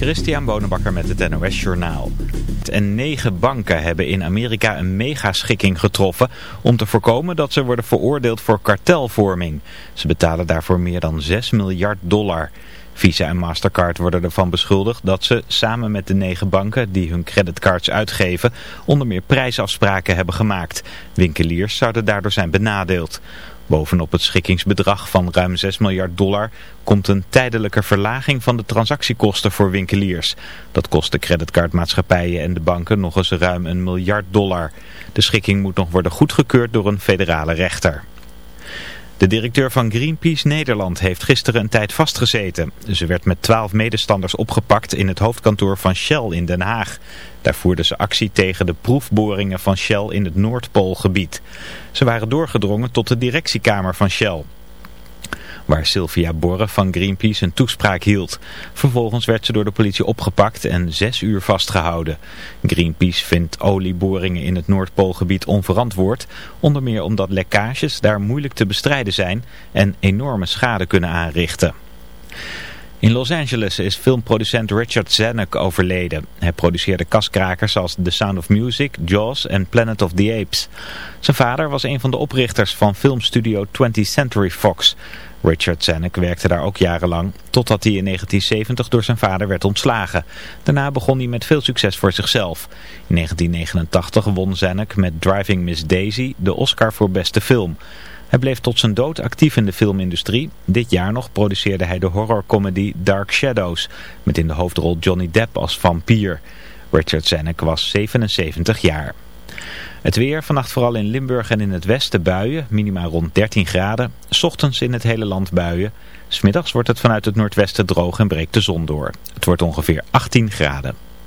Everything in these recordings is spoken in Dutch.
Christian Bonenbakker met het NOS Journaal. En negen banken hebben in Amerika een megaschikking getroffen om te voorkomen dat ze worden veroordeeld voor kartelvorming. Ze betalen daarvoor meer dan 6 miljard dollar. Visa en Mastercard worden ervan beschuldigd dat ze samen met de negen banken die hun creditcards uitgeven onder meer prijsafspraken hebben gemaakt. Winkeliers zouden daardoor zijn benadeeld. Bovenop het schikkingsbedrag van ruim 6 miljard dollar komt een tijdelijke verlaging van de transactiekosten voor winkeliers. Dat kost de creditcardmaatschappijen en de banken nog eens ruim een miljard dollar. De schikking moet nog worden goedgekeurd door een federale rechter. De directeur van Greenpeace Nederland heeft gisteren een tijd vastgezeten. Ze werd met twaalf medestanders opgepakt in het hoofdkantoor van Shell in Den Haag. Daar voerden ze actie tegen de proefboringen van Shell in het Noordpoolgebied. Ze waren doorgedrongen tot de directiekamer van Shell waar Sylvia Borre van Greenpeace een toespraak hield. Vervolgens werd ze door de politie opgepakt en zes uur vastgehouden. Greenpeace vindt olieboringen in het Noordpoolgebied onverantwoord, onder meer omdat lekkages daar moeilijk te bestrijden zijn en enorme schade kunnen aanrichten. In Los Angeles is filmproducent Richard Zanuck overleden. Hij produceerde kaskrakers als The Sound of Music, Jaws en Planet of the Apes. Zijn vader was een van de oprichters van filmstudio 20th Century Fox. Richard Zanuck werkte daar ook jarenlang, totdat hij in 1970 door zijn vader werd ontslagen. Daarna begon hij met veel succes voor zichzelf. In 1989 won Zanuck met Driving Miss Daisy de Oscar voor beste film. Hij bleef tot zijn dood actief in de filmindustrie. Dit jaar nog produceerde hij de horrorcomedy Dark Shadows, met in de hoofdrol Johnny Depp als vampier. Richard Zanuck was 77 jaar. Het weer, vannacht vooral in Limburg en in het westen buien, minima rond 13 graden. Ochtends in het hele land buien. Smiddags wordt het vanuit het noordwesten droog en breekt de zon door. Het wordt ongeveer 18 graden.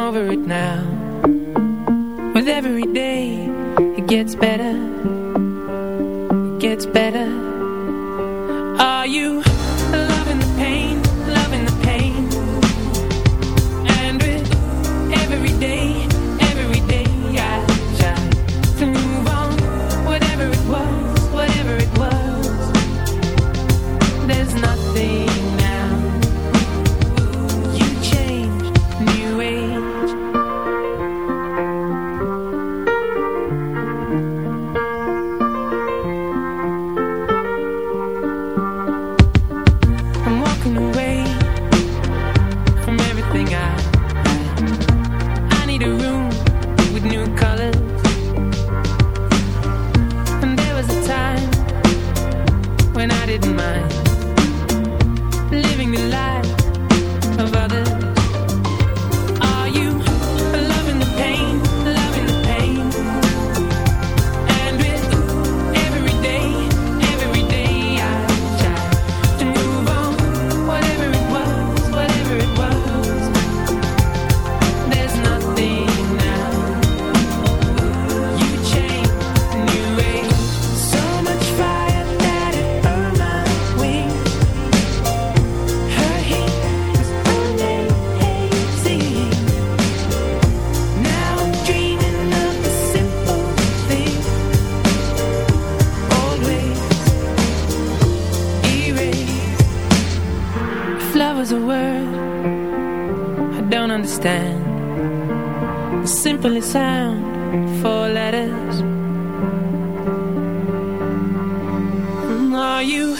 over it now. With every day It gets better. It gets better. Are you you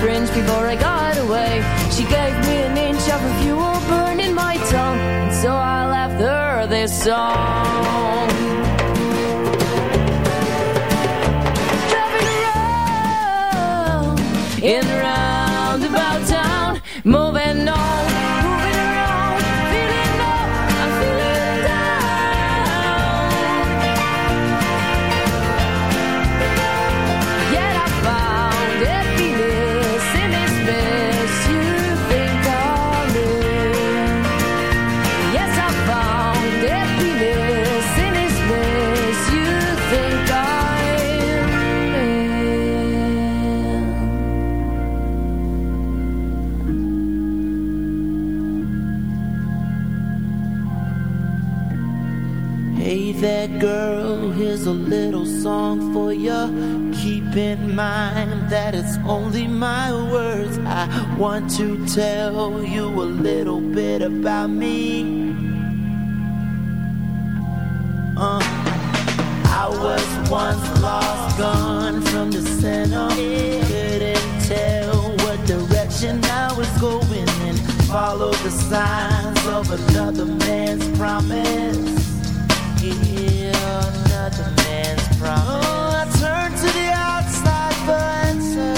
fringe before I got away. She gave me an inch of her fuel burning my tongue, and so I left her this song. Driving around in roundabout mind that it's only my words. I want to tell you a little bit about me. Uh, I was once lost, gone from the center. Couldn't tell what direction I was going and followed the signs of another man's promise. Yeah, another man's promise. Oh, I turned to the outside for answers,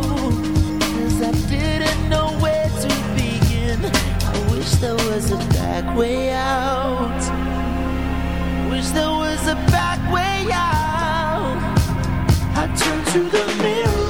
there was a back way out. Wish there was a back way out. I to the mirror.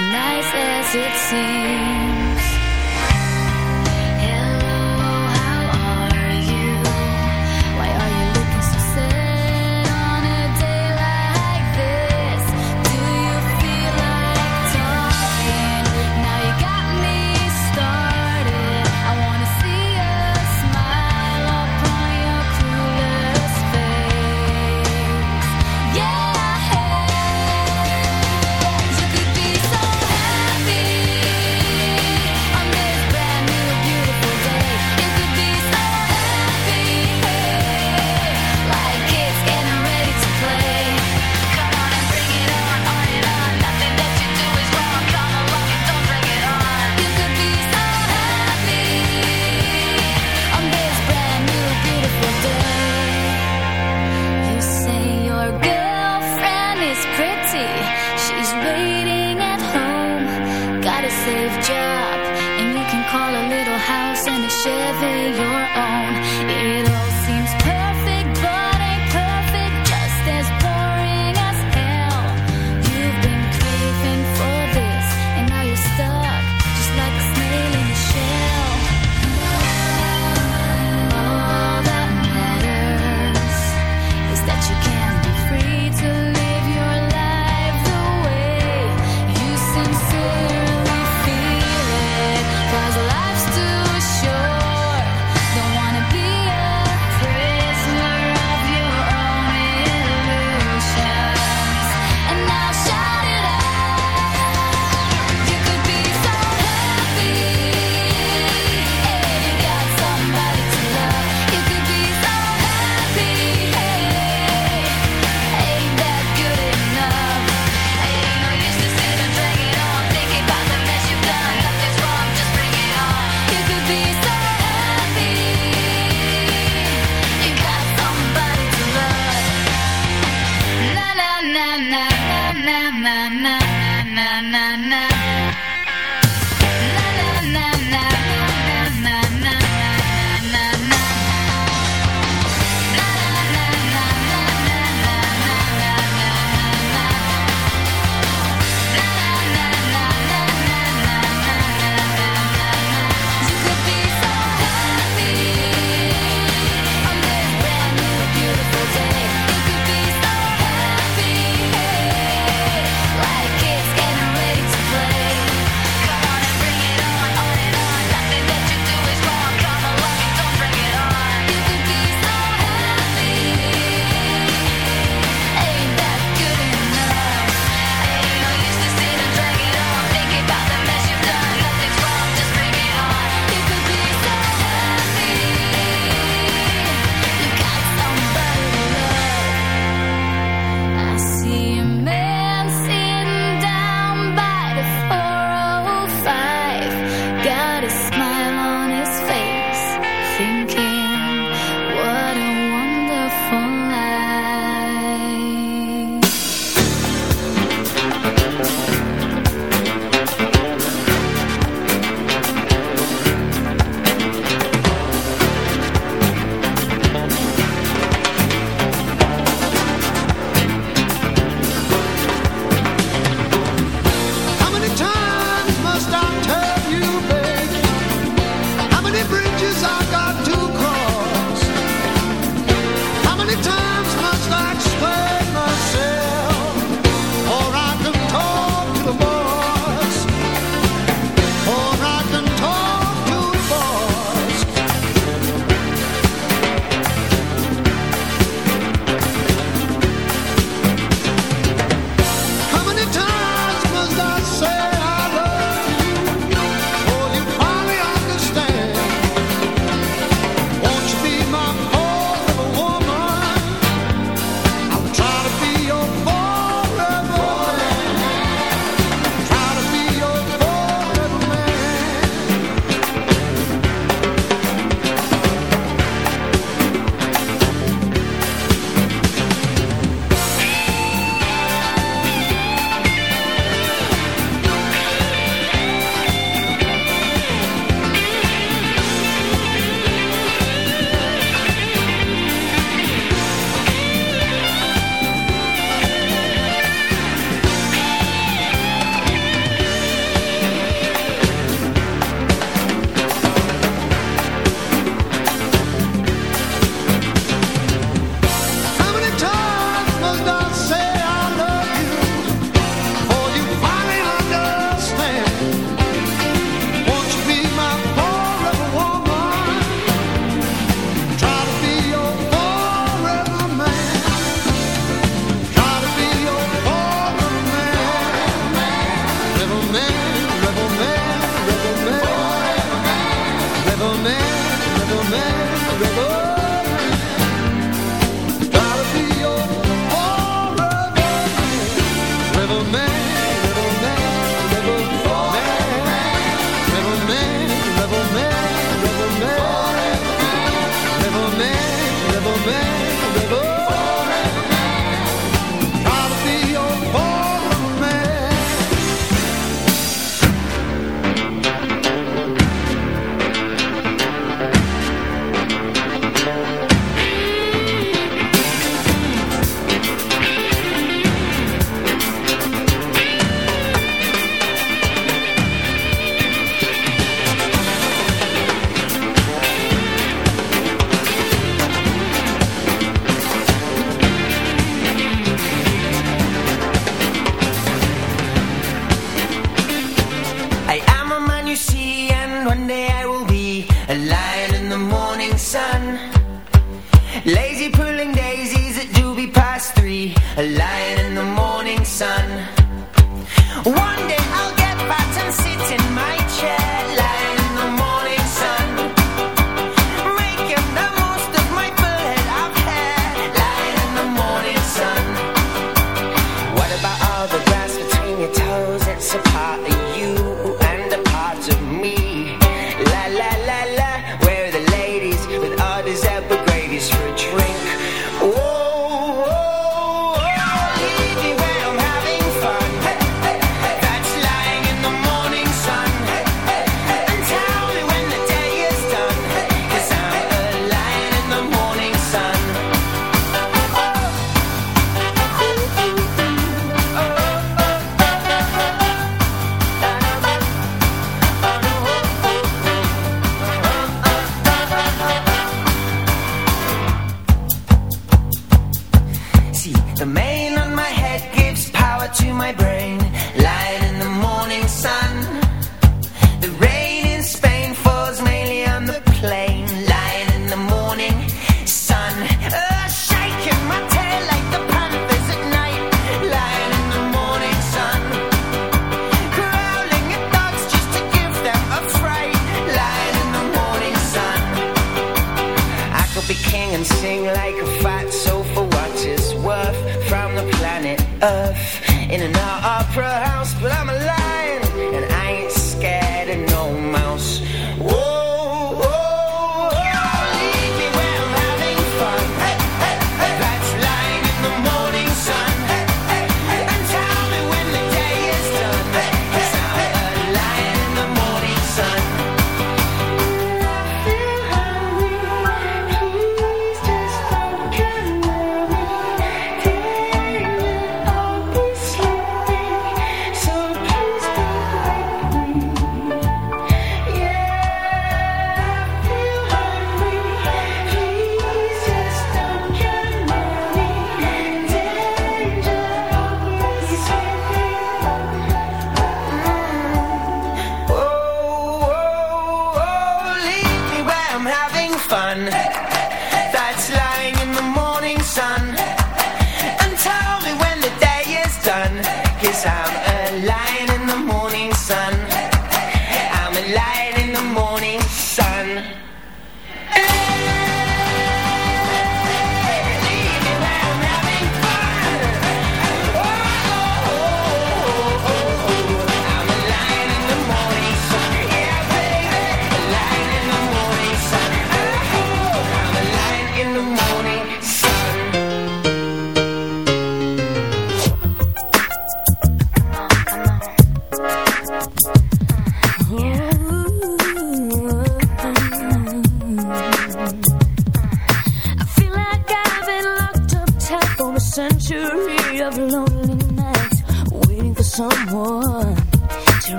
Nice as it seems.